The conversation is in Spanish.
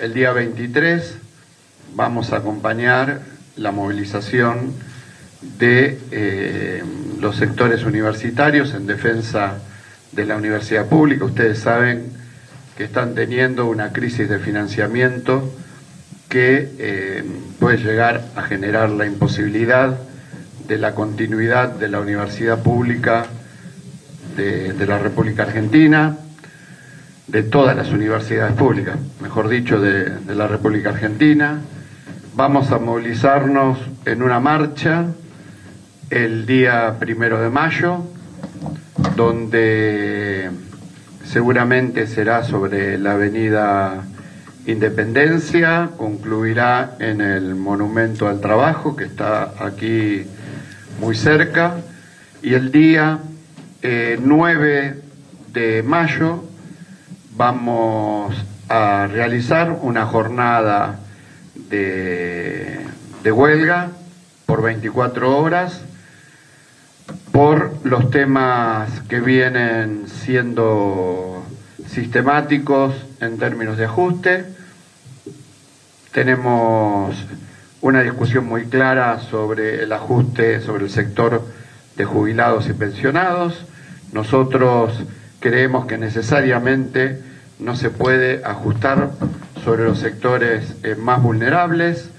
el día 23 vamos a acompañar la movilización de eh, los sectores universitarios en defensa de la universidad pública. Ustedes saben que están teniendo una crisis de financiamiento que eh, puede llegar a generar la imposibilidad de la continuidad de la universidad pública de, la República Argentina, de todas las universidades públicas, mejor dicho, de, la República Argentina. Vamos a movilizarnos en una marcha el día primero de mayo, donde seguramente será sobre la avenida Independencia, concluirá en el Monumento al Trabajo, que está aquí muy cerca, y el día 9 eh, de mayo vamos a realizar una jornada de, de huelga por 24 horas por los temas que vienen siendo sistemáticos en términos de ajuste. Tenemos una discusión muy clara sobre el ajuste sobre el sector de jubilados y pensionados. Nosotros creemos que necesariamente no se puede ajustar sobre los sectores eh, más vulnerables.